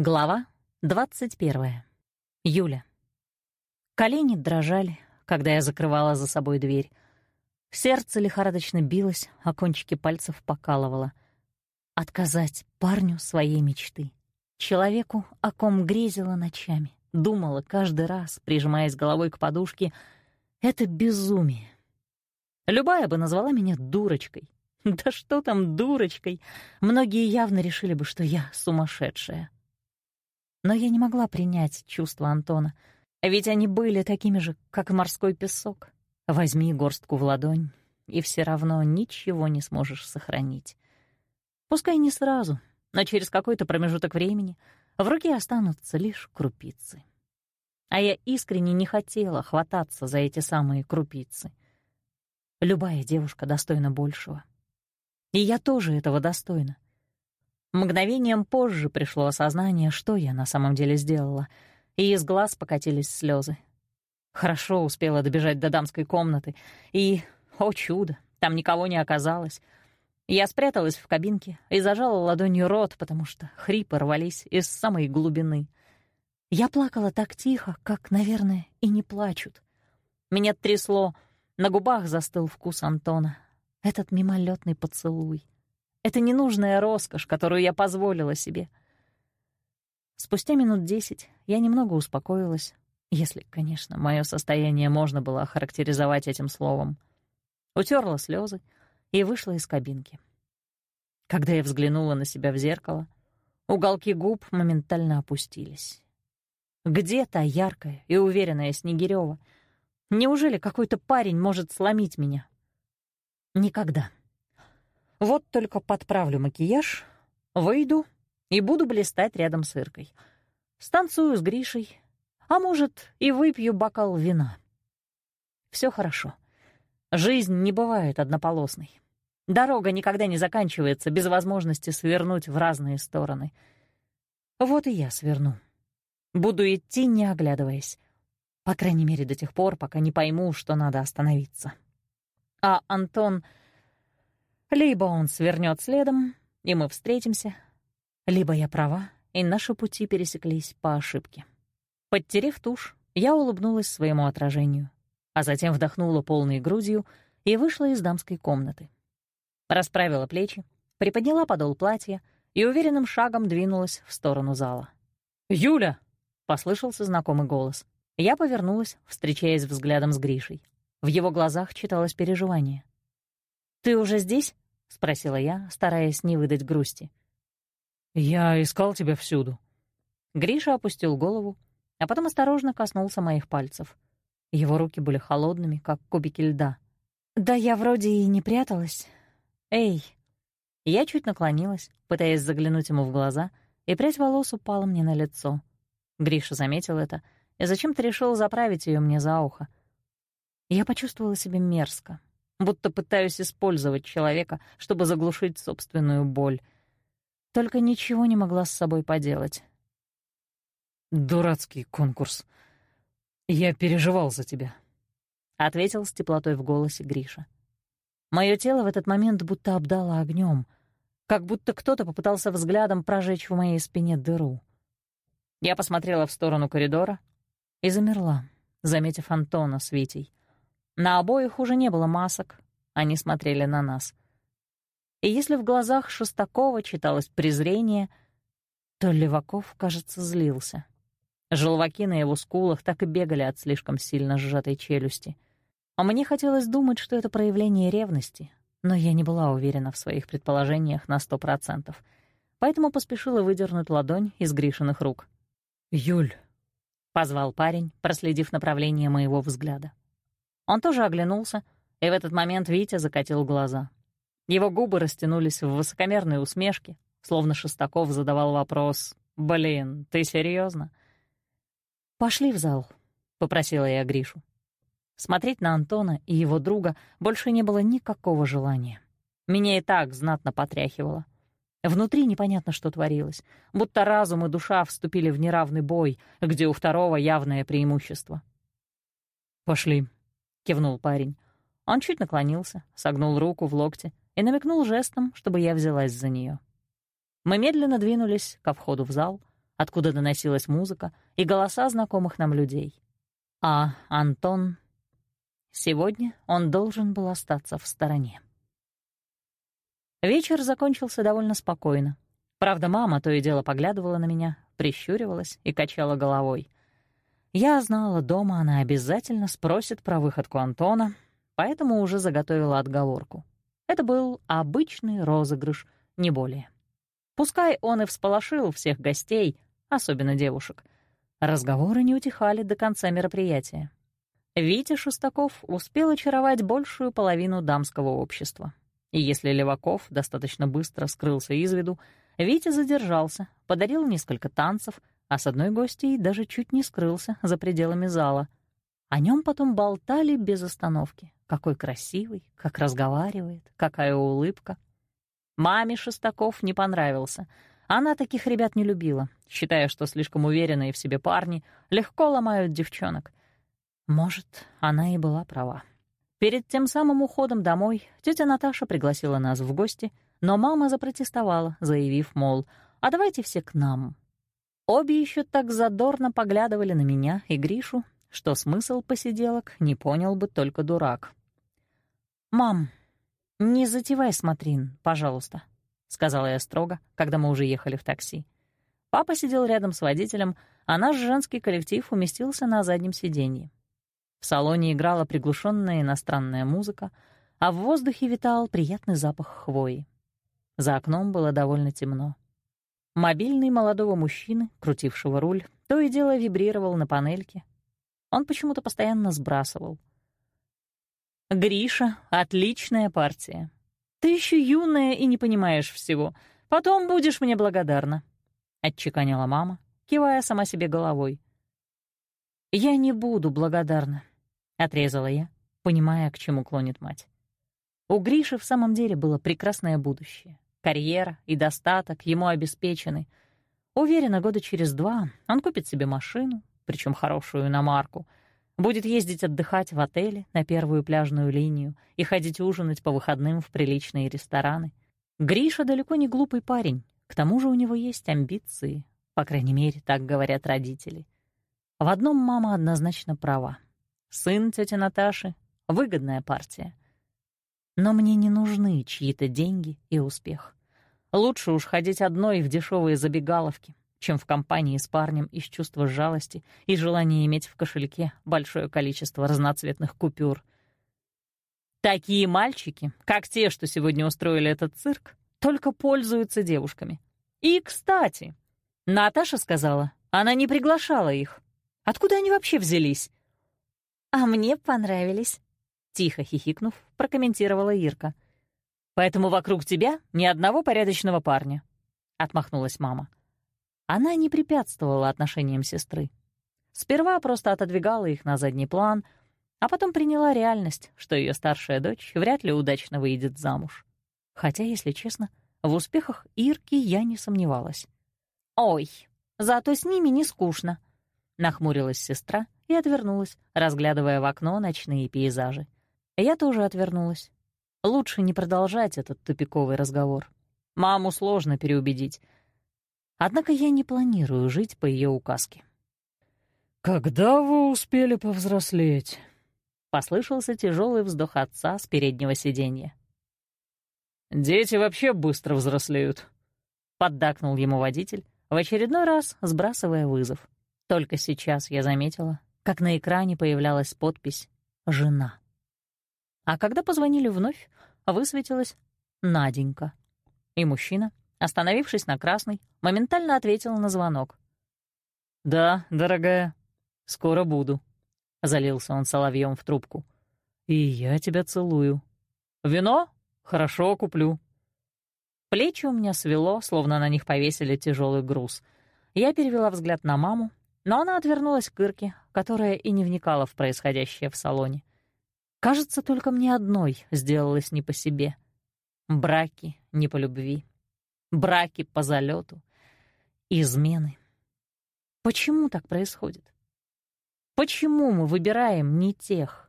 Глава 21. Юля. Колени дрожали, когда я закрывала за собой дверь. Сердце лихорадочно билось, а кончики пальцев покалывало. Отказать парню своей мечты. Человеку, о ком грезила ночами, думала каждый раз, прижимаясь головой к подушке, это безумие. Любая бы назвала меня дурочкой. Да что там дурочкой? Многие явно решили бы, что я сумасшедшая. Но я не могла принять чувства Антона, ведь они были такими же, как морской песок. Возьми горстку в ладонь, и все равно ничего не сможешь сохранить. Пускай не сразу, но через какой-то промежуток времени в руке останутся лишь крупицы. А я искренне не хотела хвататься за эти самые крупицы. Любая девушка достойна большего. И я тоже этого достойна. Мгновением позже пришло осознание, что я на самом деле сделала, и из глаз покатились слезы. Хорошо успела добежать до дамской комнаты, и, о чудо, там никого не оказалось. Я спряталась в кабинке и зажала ладонью рот, потому что хрипы рвались из самой глубины. Я плакала так тихо, как, наверное, и не плачут. Меня трясло, на губах застыл вкус Антона. Этот мимолетный поцелуй — это ненужная роскошь, которую я позволила себе. Спустя минут десять я немного успокоилась, если, конечно, мое состояние можно было охарактеризовать этим словом. Утерла слезы и вышла из кабинки. Когда я взглянула на себя в зеркало, уголки губ моментально опустились. Где та яркая и уверенная Снегирёва? Неужели какой-то парень может сломить меня? Никогда. Вот только подправлю макияж, выйду и буду блистать рядом с Иркой. Станцую с Гришей, а может, и выпью бокал вина. Все хорошо. Жизнь не бывает однополосной. Дорога никогда не заканчивается без возможности свернуть в разные стороны. Вот и я сверну. Буду идти, не оглядываясь. По крайней мере, до тех пор, пока не пойму, что надо остановиться. А Антон либо он свернет следом, и мы встретимся, либо я права, и наши пути пересеклись по ошибке. Подтерев тушь, я улыбнулась своему отражению, а затем вдохнула полной грудью и вышла из дамской комнаты. Расправила плечи, приподняла подол платья и уверенным шагом двинулась в сторону зала. «Юля!» — послышался знакомый голос. Я повернулась, встречаясь взглядом с Гришей. В его глазах читалось переживание. «Ты уже здесь?» — спросила я, стараясь не выдать грусти. «Я искал тебя всюду». Гриша опустил голову, а потом осторожно коснулся моих пальцев. Его руки были холодными, как кубики льда. «Да я вроде и не пряталась. Эй!» Я чуть наклонилась, пытаясь заглянуть ему в глаза, и прядь волос упала мне на лицо. Гриша заметил это и зачем-то решил заправить ее мне за ухо. Я почувствовала себя мерзко, будто пытаюсь использовать человека, чтобы заглушить собственную боль. Только ничего не могла с собой поделать. «Дурацкий конкурс. Я переживал за тебя», — ответил с теплотой в голосе Гриша. Моё тело в этот момент будто обдало огнем, как будто кто-то попытался взглядом прожечь в моей спине дыру. Я посмотрела в сторону коридора и замерла, заметив Антона с Витей. На обоих уже не было масок, они смотрели на нас. И если в глазах Шестакова читалось презрение, то Леваков, кажется, злился. Желваки на его скулах так и бегали от слишком сильно сжатой челюсти. А мне хотелось думать, что это проявление ревности, но я не была уверена в своих предположениях на сто процентов, поэтому поспешила выдернуть ладонь из Гришиных рук. «Юль», — позвал парень, проследив направление моего взгляда. Он тоже оглянулся, и в этот момент Витя закатил глаза. Его губы растянулись в высокомерной усмешке, словно Шестаков задавал вопрос «Блин, ты серьезно? «Пошли в зал», — попросила я Гришу. Смотреть на Антона и его друга больше не было никакого желания. Меня и так знатно потряхивало. Внутри непонятно, что творилось, будто разум и душа вступили в неравный бой, где у второго явное преимущество. «Пошли», кивнул парень. Он чуть наклонился, согнул руку в локте и намекнул жестом, чтобы я взялась за нее. Мы медленно двинулись ко входу в зал, откуда доносилась музыка и голоса знакомых нам людей. А Антон... Сегодня он должен был остаться в стороне. Вечер закончился довольно спокойно. Правда, мама то и дело поглядывала на меня, прищуривалась и качала головой. Я знала, дома она обязательно спросит про выходку Антона, поэтому уже заготовила отговорку. Это был обычный розыгрыш, не более. Пускай он и всполошил всех гостей, особенно девушек. Разговоры не утихали до конца мероприятия. Витя Шестаков успел очаровать большую половину дамского общества. И если Леваков достаточно быстро скрылся из виду, Витя задержался, подарил несколько танцев, а с одной гостьей даже чуть не скрылся за пределами зала. О нем потом болтали без остановки. Какой красивый, как разговаривает, какая улыбка. Маме Шестаков не понравился. Она таких ребят не любила, считая, что слишком уверенные в себе парни легко ломают девчонок. Может, она и была права. Перед тем самым уходом домой тетя Наташа пригласила нас в гости, но мама запротестовала, заявив, мол, «А давайте все к нам». Обе еще так задорно поглядывали на меня и Гришу, что смысл посиделок не понял бы только дурак. «Мам, не затевай смотрин, пожалуйста», — сказала я строго, когда мы уже ехали в такси. Папа сидел рядом с водителем, а наш женский коллектив уместился на заднем сиденье. В салоне играла приглушенная иностранная музыка, а в воздухе витал приятный запах хвои. За окном было довольно темно. Мобильный молодого мужчины, крутившего руль, то и дело вибрировал на панельке. Он почему-то постоянно сбрасывал. «Гриша — отличная партия. Ты еще юная и не понимаешь всего. Потом будешь мне благодарна», — отчеканила мама, кивая сама себе головой. «Я не буду благодарна. — отрезала я, понимая, к чему клонит мать. У Гриши в самом деле было прекрасное будущее. Карьера и достаток ему обеспечены. Уверена, года через два он купит себе машину, причем хорошую иномарку, будет ездить отдыхать в отеле на первую пляжную линию и ходить ужинать по выходным в приличные рестораны. Гриша далеко не глупый парень, к тому же у него есть амбиции, по крайней мере, так говорят родители. В одном мама однозначно права. Сын тети Наташи — выгодная партия. Но мне не нужны чьи-то деньги и успех. Лучше уж ходить одной в дешевые забегаловки, чем в компании с парнем из чувства жалости и желания иметь в кошельке большое количество разноцветных купюр. Такие мальчики, как те, что сегодня устроили этот цирк, только пользуются девушками. И, кстати, Наташа сказала, она не приглашала их. Откуда они вообще взялись? «А мне понравились», — тихо хихикнув, прокомментировала Ирка. «Поэтому вокруг тебя ни одного порядочного парня», — отмахнулась мама. Она не препятствовала отношениям сестры. Сперва просто отодвигала их на задний план, а потом приняла реальность, что ее старшая дочь вряд ли удачно выйдет замуж. Хотя, если честно, в успехах Ирки я не сомневалась. «Ой, зато с ними не скучно», — нахмурилась сестра — и отвернулась, разглядывая в окно ночные пейзажи. Я тоже отвернулась. Лучше не продолжать этот тупиковый разговор. Маму сложно переубедить. Однако я не планирую жить по ее указке. «Когда вы успели повзрослеть?» — послышался тяжелый вздох отца с переднего сиденья. «Дети вообще быстро взрослеют», — поддакнул ему водитель, в очередной раз сбрасывая вызов. Только сейчас я заметила, как на экране появлялась подпись «Жена». А когда позвонили вновь, высветилась Наденька. И мужчина, остановившись на красной, моментально ответил на звонок. «Да, дорогая, скоро буду», — залился он соловьем в трубку. «И я тебя целую. Вино? Хорошо, куплю». Плечи у меня свело, словно на них повесили тяжелый груз. Я перевела взгляд на маму, но она отвернулась к Ирке, которая и не вникала в происходящее в салоне. Кажется, только мне одной сделалось не по себе. Браки не по любви. Браки по залету. Измены. Почему так происходит? Почему мы выбираем не тех?